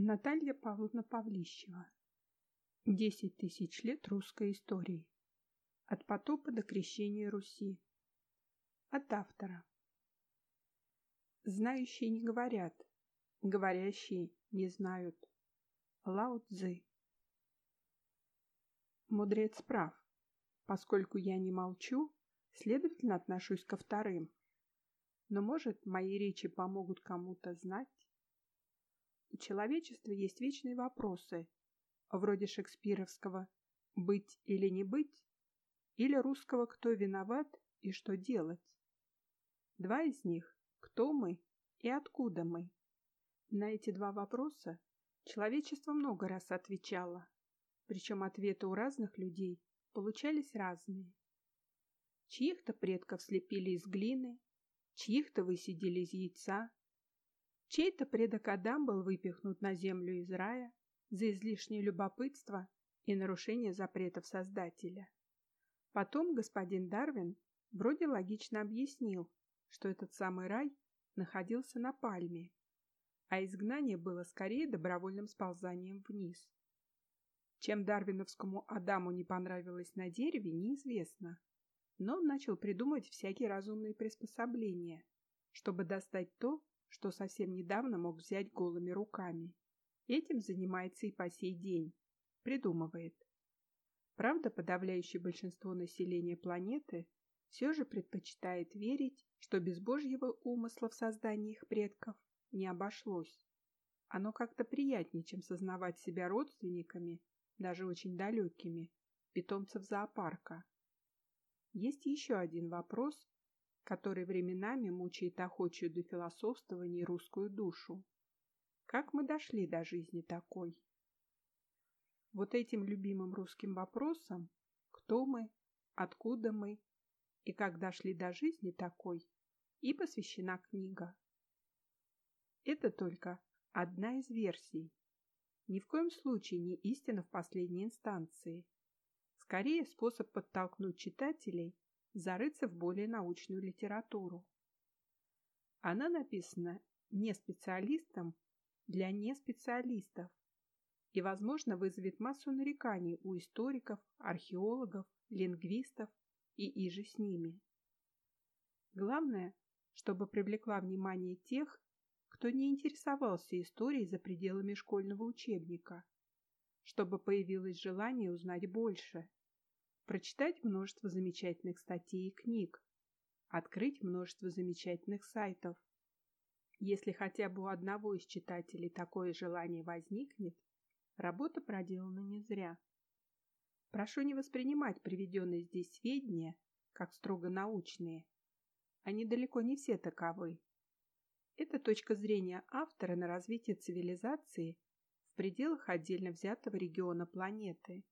Наталья Павловна Павлищева. Десять тысяч лет русской истории. От потопа до крещения Руси. От автора. Знающие не говорят, говорящие не знают. Лао Цзы. Мудрец прав. Поскольку я не молчу, следовательно, отношусь ко вторым. Но, может, мои речи помогут кому-то знать? У человечества есть вечные вопросы, вроде шекспировского «быть или не быть» или русского «кто виноват и что делать». Два из них – кто мы и откуда мы. На эти два вопроса человечество много раз отвечало, причем ответы у разных людей получались разные. Чьих-то предков слепили из глины, чьих-то высидели из яйца, Чей-то предок Адам был выпихнут на землю из рая за излишнее любопытство и нарушение запретов Создателя. Потом господин Дарвин вроде логично объяснил, что этот самый рай находился на пальме, а изгнание было скорее добровольным сползанием вниз. Чем дарвиновскому Адаму не понравилось на дереве, неизвестно, но он начал придумывать всякие разумные приспособления, чтобы достать то, что совсем недавно мог взять голыми руками. Этим занимается и по сей день. Придумывает. Правда, подавляющее большинство населения планеты все же предпочитает верить, что без Божьего умысла в создании их предков не обошлось. Оно как-то приятнее, чем сознавать себя родственниками, даже очень далекими, питомцев зоопарка. Есть еще один вопрос, который временами мучает охочую до философствования русскую душу. Как мы дошли до жизни такой? Вот этим любимым русским вопросом «Кто мы?», «Откуда мы?» и «Как дошли до жизни такой?» и посвящена книга. Это только одна из версий. Ни в коем случае не истина в последней инстанции. Скорее способ подтолкнуть читателей зарыться в более научную литературу. Она написана не специалистом для неспециалистов и, возможно, вызовет массу нареканий у историков, археологов, лингвистов и иже с ними. Главное, чтобы привлекла внимание тех, кто не интересовался историей за пределами школьного учебника, чтобы появилось желание узнать больше, прочитать множество замечательных статей и книг, открыть множество замечательных сайтов. Если хотя бы у одного из читателей такое желание возникнет, работа проделана не зря. Прошу не воспринимать приведенные здесь сведения как строго научные. Они далеко не все таковы. Это точка зрения автора на развитие цивилизации в пределах отдельно взятого региона планеты.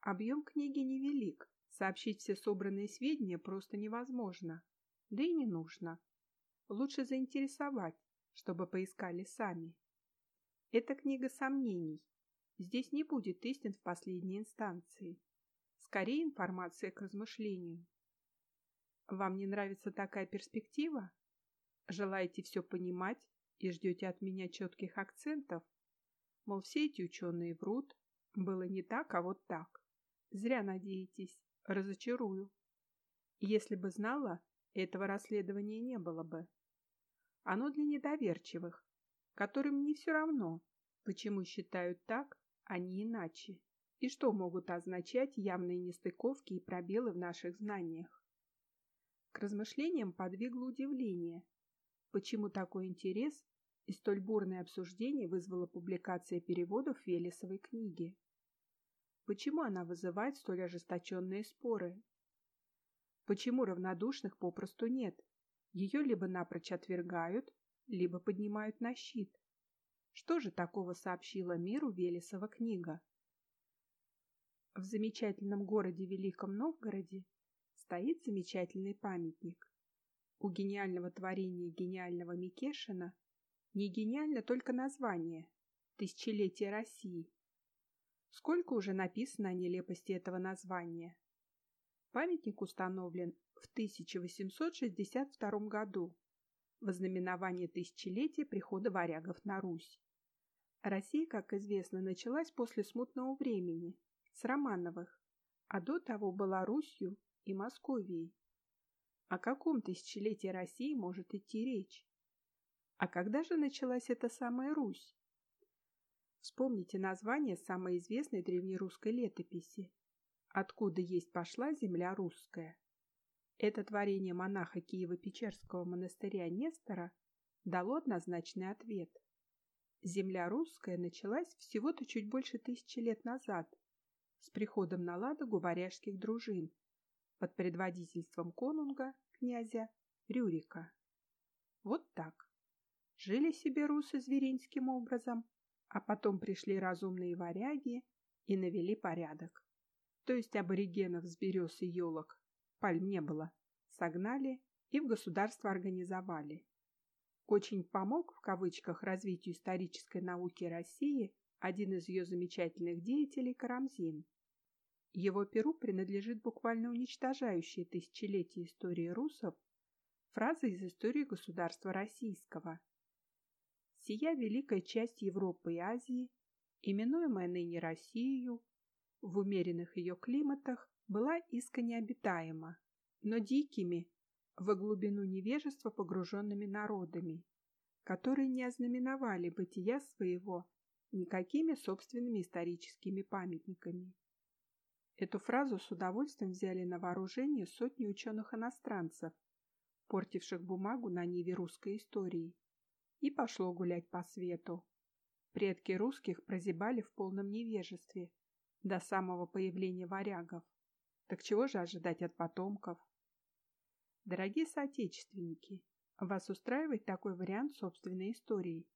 Объем книги невелик, сообщить все собранные сведения просто невозможно, да и не нужно. Лучше заинтересовать, чтобы поискали сами. Это книга сомнений. Здесь не будет истин в последней инстанции. Скорее информация к размышлению. Вам не нравится такая перспектива? Желаете все понимать и ждете от меня четких акцентов? Мол, все эти ученые врут, было не так, а вот так. Зря надеетесь. Разочарую. Если бы знала, этого расследования не было бы. Оно для недоверчивых, которым не все равно, почему считают так, а не иначе, и что могут означать явные нестыковки и пробелы в наших знаниях. К размышлениям подвигло удивление, почему такой интерес и столь бурное обсуждение вызвала публикация переводов Велесовой книги. Почему она вызывает столь ожесточенные споры? Почему равнодушных попросту нет? Ее либо напрочь отвергают, либо поднимают на щит. Что же такого сообщила миру Велесова книга? В замечательном городе Великом Новгороде стоит замечательный памятник. У гениального творения гениального Микешина не гениально только название «Тысячелетие России», Сколько уже написано о нелепости этого названия. Памятник установлен в 1862 году в ознаменование тысячелетия прихода варягов на Русь. Россия, как известно, началась после смутного времени, с Романовых, а до того была Русью и Московией. О каком тысячелетии России может идти речь? А когда же началась эта самая Русь? Вспомните название самой известной древнерусской летописи. Откуда есть пошла земля русская? Это творение монаха Киево-Печерского монастыря Нестора дало однозначный ответ. Земля русская началась всего-то чуть больше тысячи лет назад с приходом на Ладогу варяжских дружин под предводительством конунга, князя Рюрика. Вот так. Жили себе русы зверинским образом, а потом пришли разумные варяги и навели порядок. То есть аборигенов с берез и елок, пальм не было, согнали и в государство организовали. Очень помог, в кавычках, развитию исторической науки России один из ее замечательных деятелей Карамзин. Его перу принадлежит буквально уничтожающая тысячелетия истории русов фраза из истории государства российского. Сия великая часть Европы и Азии, именуемая ныне Россией, в умеренных ее климатах была искренне обитаема, но дикими, во глубину невежества погруженными народами, которые не ознаменовали бытия своего никакими собственными историческими памятниками. Эту фразу с удовольствием взяли на вооружение сотни ученых-иностранцев, портивших бумагу на ниве русской истории, и пошло гулять по свету. Предки русских прозябали в полном невежестве до самого появления варягов. Так чего же ожидать от потомков? Дорогие соотечественники, вас устраивает такой вариант собственной истории?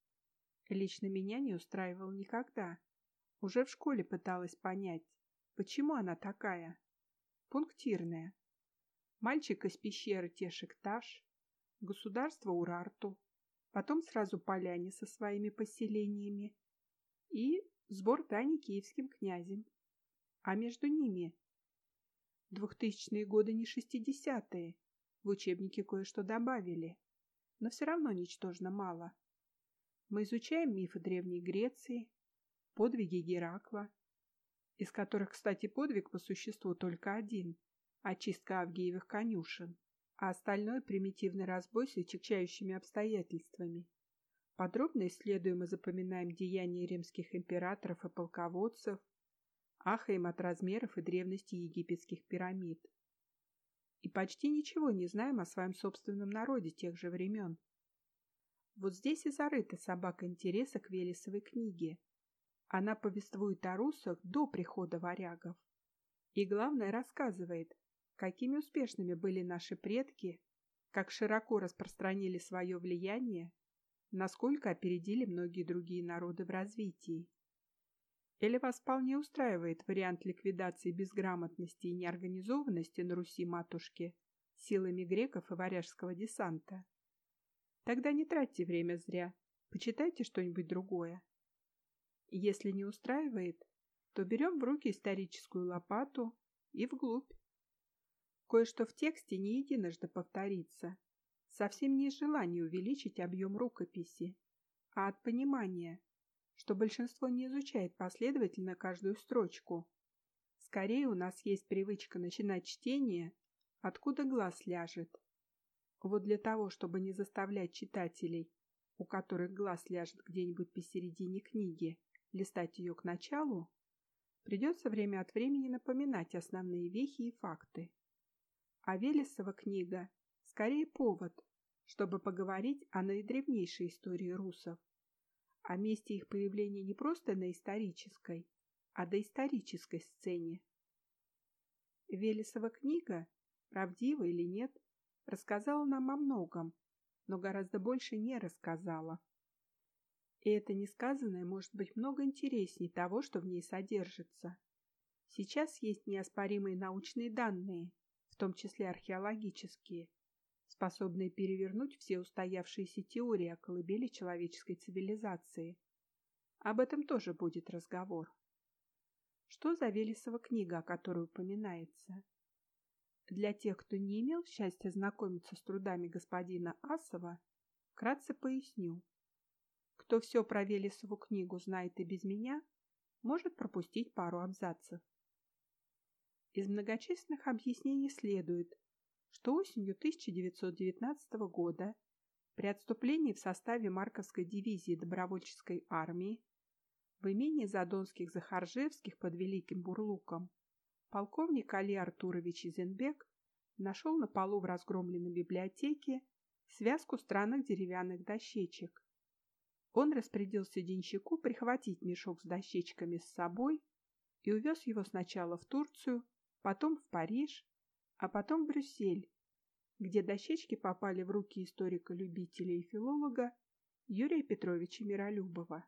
Лично меня не устраивал никогда. Уже в школе пыталась понять, почему она такая. Пунктирная. Мальчик из пещеры Тешикташ, государство Урарту, потом сразу поляне со своими поселениями и сбор дани киевским князем. А между ними двухтысячные годы не шестидесятые, в учебнике кое-что добавили, но все равно ничтожно мало. Мы изучаем мифы Древней Греции, подвиги Геракла, из которых, кстати, подвиг по существу только один – очистка Авгиевых конюшен, а остальное – примитивный разбой с отягчающими обстоятельствами. Подробно исследуем и запоминаем деяния римских императоров и полководцев, ахаем от размеров и древности египетских пирамид и почти ничего не знаем о своем собственном народе тех же времен. Вот здесь и зарыта собака интереса к Велесовой книге. Она повествует о русах до прихода варягов. И главное рассказывает, какими успешными были наши предки, как широко распространили свое влияние, насколько опередили многие другие народы в развитии. Или вас вполне устраивает вариант ликвидации безграмотности и неорганизованности на Руси-матушке силами греков и варяжского десанта? Тогда не тратьте время зря, почитайте что-нибудь другое. Если не устраивает, то берем в руки историческую лопату и вглубь. Кое-что в тексте не единожды повторится, совсем не из желания увеличить объем рукописи, а от понимания, что большинство не изучает последовательно каждую строчку. Скорее у нас есть привычка начинать чтение, откуда глаз ляжет. Вот для того, чтобы не заставлять читателей, у которых глаз ляжет где-нибудь посередине книги, листать ее к началу, придется время от времени напоминать основные вехи и факты. А Велесова книга скорее повод, чтобы поговорить о наидревнейшей истории русов, о месте их появления не просто на исторической, а доисторической сцене. Велесова книга, правдива или нет, рассказала нам о многом, но гораздо больше не рассказала. И это несказанное может быть много интересней того, что в ней содержится. Сейчас есть неоспоримые научные данные, том числе археологические, способные перевернуть все устоявшиеся теории о колыбели человеческой цивилизации. Об этом тоже будет разговор. Что за Велесова книга, о которой упоминается? Для тех, кто не имел счастья знакомиться с трудами господина Асова, вкратце поясню. кто все про Велесову книгу знает и без меня, может пропустить пару абзацев. Из многочисленных объяснений следует, что осенью 1919 года при отступлении в составе Марковской дивизии добровольческой армии в имении Задонских Захаржевских под Великим Бурлуком полковник Али Артурович Изенбек нашел на полу в разгромленной библиотеке связку странных деревянных дощечек. Он распорядился денщику прихватить мешок с дощечками с собой и увез его сначала в Турцию, потом в Париж, а потом в Брюссель, где дощечки попали в руки историка-любителя и филолога Юрия Петровича Миролюбова.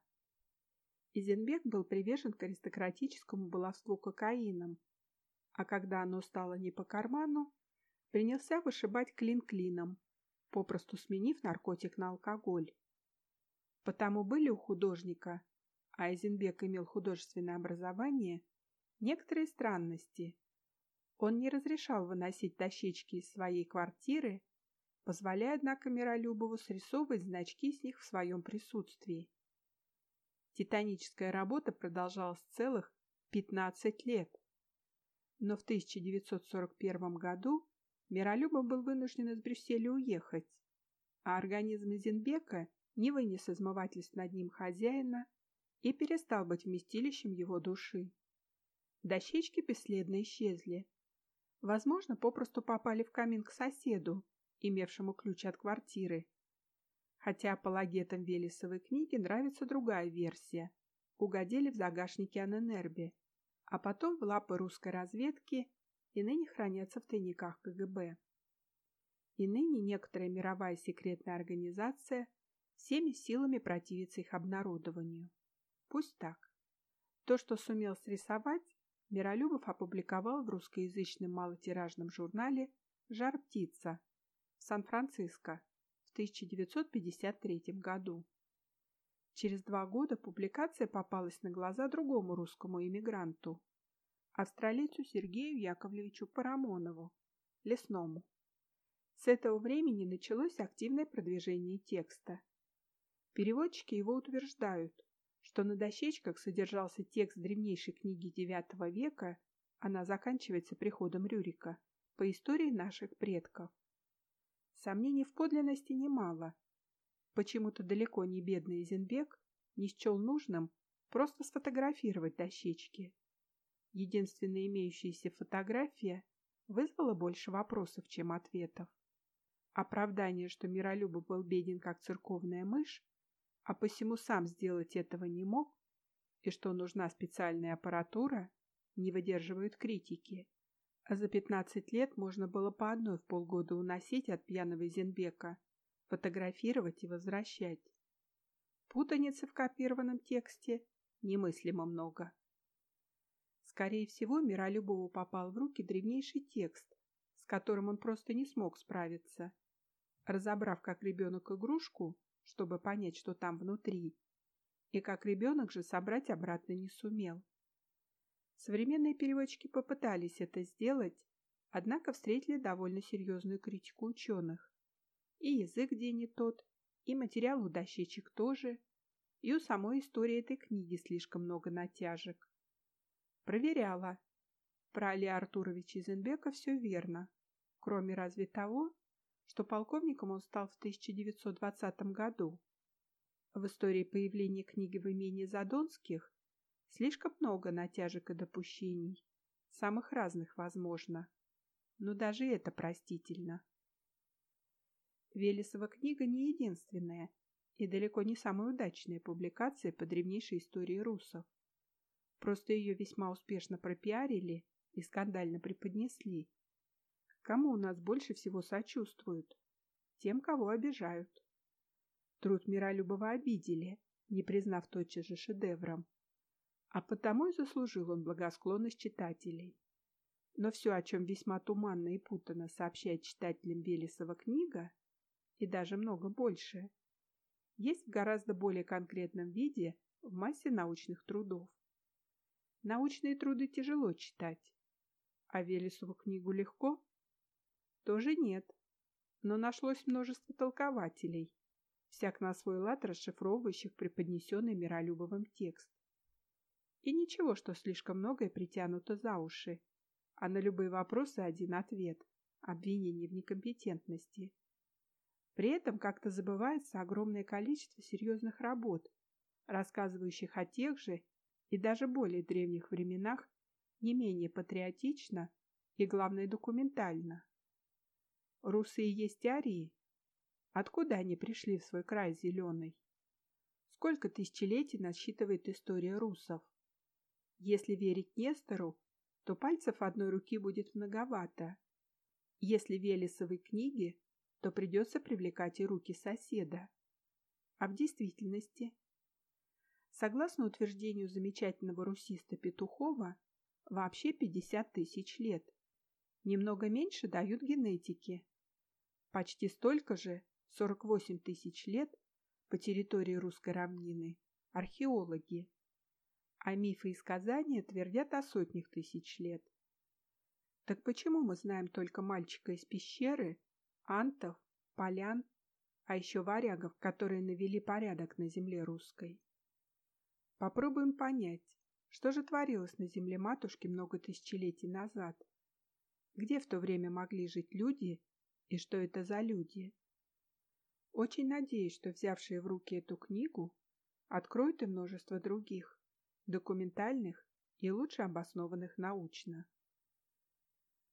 Изенбек был привержен к аристократическому баловству кокаином, а когда оно стало не по карману, принялся вышибать клин клином, попросту сменив наркотик на алкоголь. Потому были у художника, а Эйзенбек имел художественное образование, некоторые странности, он не разрешал выносить дощечки из своей квартиры, позволяя, однако, Миролюбову срисовывать значки с них в своем присутствии. Титаническая работа продолжалась целых 15 лет. Но в 1941 году Миролюбов был вынужден из Брюсселя уехать, а организм Зинбека не вынес измывательств над ним хозяина и перестал быть вместилищем его души. Дощечки бесследно исчезли, Возможно, попросту попали в камин к соседу, имевшему ключ от квартиры. Хотя апологетам Велесовой книги нравится другая версия. Угодили в загашнике Аненербе, а потом в лапы русской разведки и ныне хранятся в тайниках КГБ. И ныне некоторая мировая секретная организация всеми силами противится их обнародованию. Пусть так. То, что сумел срисовать, Миролюбов опубликовал в русскоязычном малотиражном журнале «Жар-птица» в Сан-Франциско в 1953 году. Через два года публикация попалась на глаза другому русскому иммигранту, австралийцу Сергею Яковлевичу Парамонову, лесному. С этого времени началось активное продвижение текста. Переводчики его утверждают, что на дощечках содержался текст древнейшей книги IX века, она заканчивается приходом Рюрика, по истории наших предков. Сомнений в подлинности немало. Почему-то далеко не бедный Изенбек не счел нужным просто сфотографировать дощечки. Единственная имеющаяся фотография вызвала больше вопросов, чем ответов. Оправдание, что Миролюбов был беден, как церковная мышь, а посему сам сделать этого не мог, и что нужна специальная аппаратура, не выдерживают критики. А за 15 лет можно было по одной в полгода уносить от пьяного Зенбека, фотографировать и возвращать. Путаницы в копированном тексте немыслимо много. Скорее всего, Миролюбову попал в руки древнейший текст, с которым он просто не смог справиться. Разобрав как ребенок игрушку, чтобы понять, что там внутри, и как ребенок же собрать обратно не сумел. Современные переводчики попытались это сделать, однако встретили довольно серьезную критику ученых. И язык где не тот, и материал у дощечек тоже, и у самой истории этой книги слишком много натяжек. Проверяла. Про Али Артуровича Изенбека все верно, кроме разве того, что полковником он стал в 1920 году. В истории появления книги в имении Задонских слишком много натяжек и допущений, самых разных возможно, но даже это простительно. Велесова книга не единственная и далеко не самая удачная публикация по древнейшей истории русов. Просто ее весьма успешно пропиарили и скандально преподнесли, Кому у нас больше всего сочувствуют? Тем, кого обижают. Труд Миролюбова обидели, не признав тотчас же шедевром. А потому и заслужил он благосклонность читателей. Но все, о чем весьма туманно и путано сообщает читателям Велесова книга, и даже много больше, есть в гораздо более конкретном виде в массе научных трудов. Научные труды тяжело читать, а Велесову книгу легко тоже нет, но нашлось множество толкователей, всяк на свой лад расшифровывающих преподнесенный Миролюбовым текст. И ничего, что слишком многое притянуто за уши, а на любые вопросы один ответ – обвинение в некомпетентности. При этом как-то забывается огромное количество серьезных работ, рассказывающих о тех же и даже более древних временах не менее патриотично и, главное, документально. Русые есть арии. Откуда они пришли в свой край зеленый? Сколько тысячелетий насчитывает история русов? Если верить Нестору, то пальцев одной руки будет многовато. Если Велесовой книге, то придется привлекать и руки соседа. А в действительности? Согласно утверждению замечательного русиста Петухова, вообще 50 тысяч лет. Немного меньше дают генетики. Почти столько же, 48 тысяч лет, по территории русской равнины, археологи. А мифы и сказания твердят о сотнях тысяч лет. Так почему мы знаем только мальчика из пещеры, антов, полян, а еще варягов, которые навели порядок на земле русской? Попробуем понять, что же творилось на земле матушки много тысячелетий назад. Где в то время могли жить люди и что это за люди? Очень надеюсь, что взявшие в руки эту книгу откроют и множество других, документальных и лучше обоснованных научно.